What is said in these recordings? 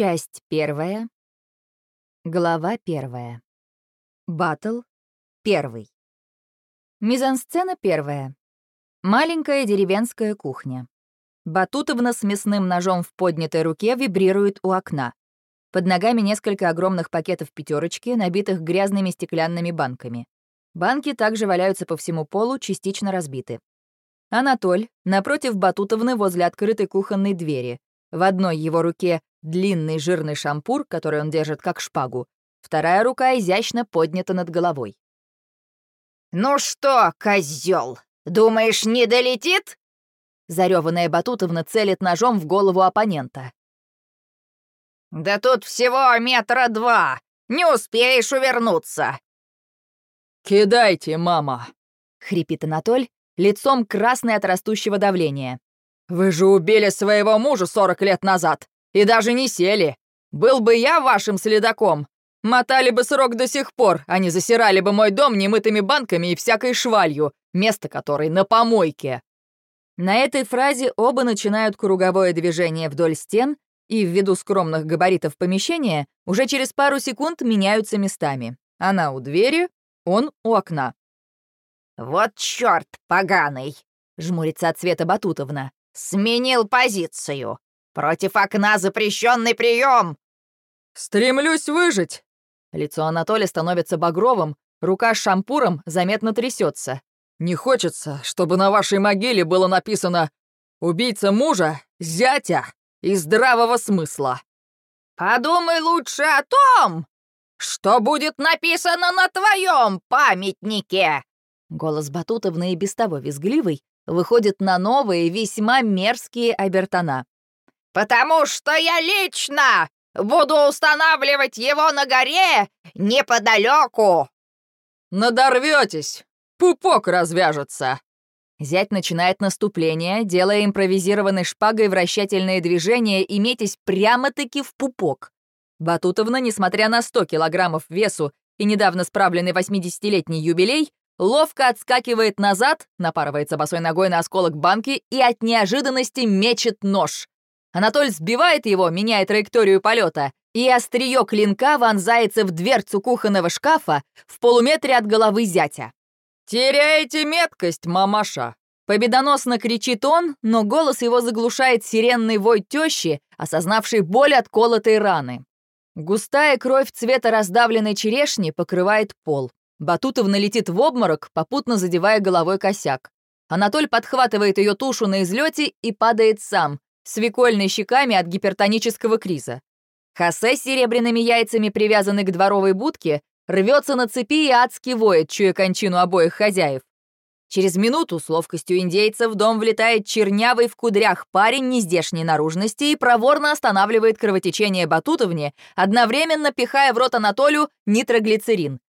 Часть первая. Глава первая. Баттл первый. Мизансцена первая. Маленькая деревенская кухня. Батутовна с мясным ножом в поднятой руке вибрирует у окна. Под ногами несколько огромных пакетов пятерочки, набитых грязными стеклянными банками. Банки также валяются по всему полу, частично разбиты. Анатоль, напротив Батутовны возле открытой кухонной двери. В одной его руке длинный жирный шампур, который он держит как шпагу. Вторая рука изящно поднята над головой. «Ну что, козел, думаешь, не долетит?» Зарёванная Батутовна целит ножом в голову оппонента. «Да тут всего метра два. Не успеешь увернуться». «Кидайте, мама!» — хрипит Анатоль, лицом красный от растущего давления. «Вы же убили своего мужа 40 лет назад и даже не сели. Был бы я вашим следаком, мотали бы срок до сих пор, а не засирали бы мой дом немытыми банками и всякой швалью, место которой на помойке». На этой фразе оба начинают круговое движение вдоль стен и, ввиду скромных габаритов помещения, уже через пару секунд меняются местами. Она у двери, он у окна. «Вот чёрт поганый!» — жмурится от Света Батутовна. «Сменил позицию. Против окна запрещенный прием!» «Стремлюсь выжить!» Лицо Анатолия становится багровым, рука с шампуром заметно трясется. «Не хочется, чтобы на вашей могиле было написано «Убийца мужа, зятя и здравого смысла». «Подумай лучше о том, что будет написано на твоем памятнике!» Голос Батутовны и без того визгливый выходит на новые, весьма мерзкие обертона. «Потому что я лично буду устанавливать его на горе неподалеку!» «Надорветесь! Пупок развяжется!» Зять начинает наступление, делая импровизированной шпагой вращательные движения и метясь прямо-таки в пупок. Батутовна, несмотря на 100 килограммов весу и недавно справленный 80-летний юбилей, ловко отскакивает назад, напарывается босой ногой на осколок банки и от неожиданности мечет нож. Анатоль сбивает его, меняя траекторию полета, и острие клинка вонзается в дверцу кухонного шкафа в полуметре от головы зятя. «Теряете меткость, мамаша!» Победоносно кричит он, но голос его заглушает сиренный вой тещи, осознавшей боль от колотой раны. Густая кровь цвета раздавленной черешни покрывает пол. Батутовна летит в обморок, попутно задевая головой косяк. Анатоль подхватывает ее тушу на излете и падает сам, свекольной щеками от гипертонического криза. Хосе с серебряными яйцами, привязанный к дворовой будке, рвется на цепи и адски воет, чуя кончину обоих хозяев. Через минуту с ловкостью индейца в дом влетает чернявый в кудрях парень нездешней наружности и проворно останавливает кровотечение Батутовне, одновременно пихая в рот Анатолию нитроглицерин.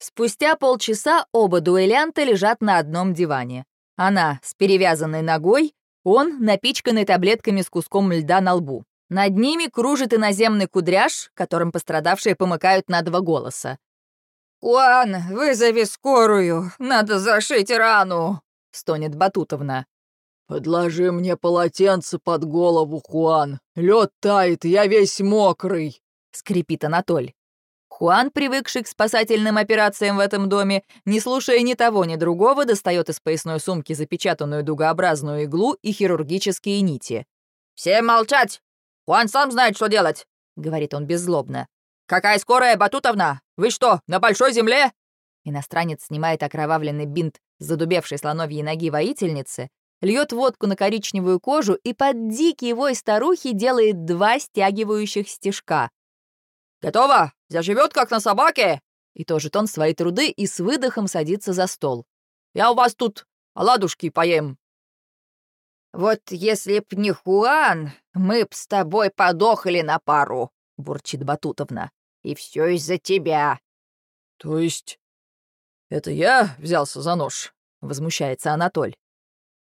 Спустя полчаса оба дуэлянта лежат на одном диване. Она с перевязанной ногой, он напичканный таблетками с куском льда на лбу. Над ними кружит иноземный кудряш, которым пострадавшие помыкают на два голоса. «Хуан, вызови скорую, надо зашить рану», — стонет Батутовна. «Подложи мне полотенце под голову, Хуан. Лед тает, я весь мокрый», — скрипит Анатоль. Хуан, привыкший к спасательным операциям в этом доме, не слушая ни того, ни другого, достает из поясной сумки запечатанную дугообразную иглу и хирургические нити. «Все молчать! Хуан сам знает, что делать!» — говорит он беззлобно. «Какая скорая, Батутовна? Вы что, на большой земле?» Иностранец снимает окровавленный бинт с задубевшей слоновьей ноги воительницы, льет водку на коричневую кожу и под дикий вой старухи делает два стягивающих стежка. «Готово! Заживет, как на собаке!» И тоже он свои труды и с выдохом садится за стол. «Я у вас тут оладушки поем». «Вот если б не Хуан, мы б с тобой подохли на пару», — бурчит Батутовна. «И все из-за тебя». «То есть это я взялся за нож?» — возмущается Анатоль.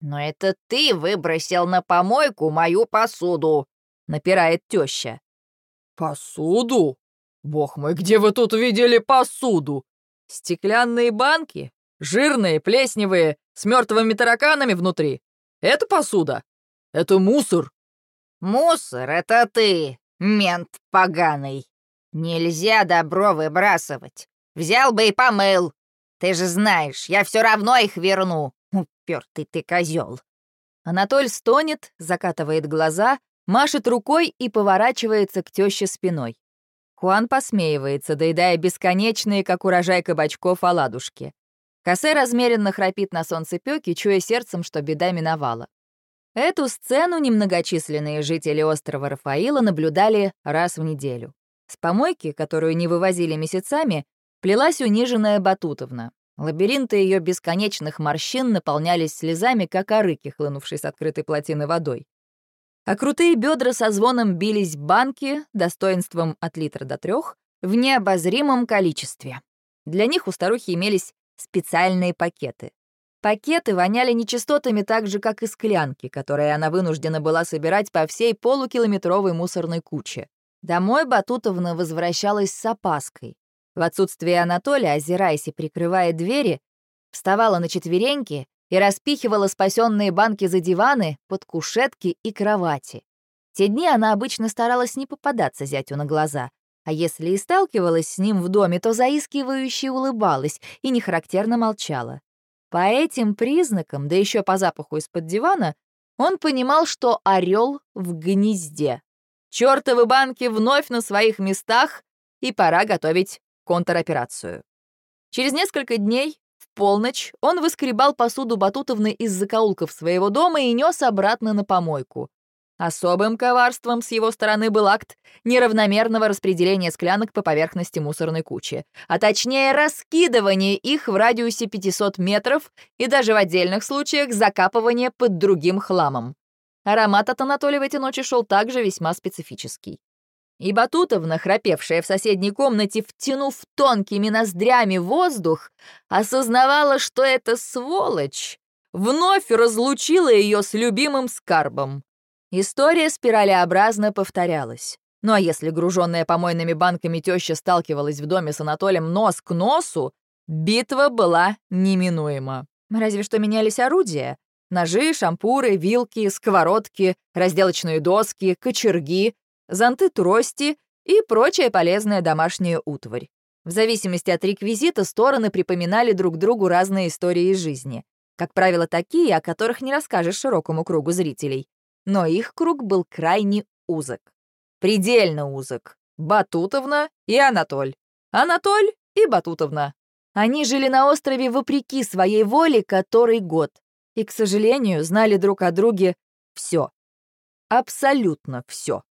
«Но это ты выбросил на помойку мою посуду», — напирает теща. «Посуду? Бог мой, где вы тут видели посуду? Стеклянные банки? Жирные, плесневые, с мертвыми тараканами внутри? Это посуда? Это мусор?» «Мусор — это ты. мент поганый. Нельзя добро выбрасывать. Взял бы и помыл. Ты же знаешь, я все равно их верну. Упертый ты козел. Анатоль стонет, закатывает глаза, машет рукой и поворачивается к тёще спиной. Хуан посмеивается, доедая бесконечные, как урожай кабачков, оладушки. Косе размеренно храпит на солнцепёке, чуя сердцем, что беда миновала. Эту сцену немногочисленные жители острова Рафаила наблюдали раз в неделю. С помойки, которую не вывозили месяцами, плелась униженная Батутовна. Лабиринты ее бесконечных морщин наполнялись слезами, как орыки, хлынувшей с открытой плотины водой. А крутые бедра со звоном бились банки, достоинством от литра до трех, в необозримом количестве. Для них у старухи имелись специальные пакеты. Пакеты воняли нечистотами так же, как и склянки, которые она вынуждена была собирать по всей полукилометровой мусорной куче. Домой Батутовна возвращалась с опаской. В отсутствие Анатолия, озираясь и прикрывая двери, вставала на четвереньки и распихивала спасенные банки за диваны, под кушетки и кровати. Те дни она обычно старалась не попадаться зятю на глаза, а если и сталкивалась с ним в доме, то заискивающе улыбалась и нехарактерно молчала. По этим признакам, да еще по запаху из-под дивана, он понимал, что орел в гнезде. Чёртовы банки вновь на своих местах, и пора готовить контроперацию. Через несколько дней, полночь, он выскребал посуду Батутовны из закоулков своего дома и нес обратно на помойку. Особым коварством с его стороны был акт неравномерного распределения склянок по поверхности мусорной кучи, а точнее раскидывание их в радиусе 500 метров и даже в отдельных случаях закапывание под другим хламом. Аромат от Анатолия в эти ночи шел также весьма специфический. И Батутовна, храпевшая в соседней комнате, втянув тонкими ноздрями воздух, осознавала, что эта сволочь вновь разлучила ее с любимым скарбом. История спиралеобразно повторялась. Ну а если груженная помойными банками теща сталкивалась в доме с Анатолием нос к носу, битва была неминуема. Разве что менялись орудия. Ножи, шампуры, вилки, сковородки, разделочные доски, кочерги, зонты-трости и прочая полезная домашняя утварь. В зависимости от реквизита стороны припоминали друг другу разные истории из жизни. Как правило, такие, о которых не расскажешь широкому кругу зрителей но их круг был крайне узок. Предельно узок. Батутовна и Анатоль. Анатоль и Батутовна. Они жили на острове вопреки своей воле который год. И, к сожалению, знали друг о друге все. Абсолютно все.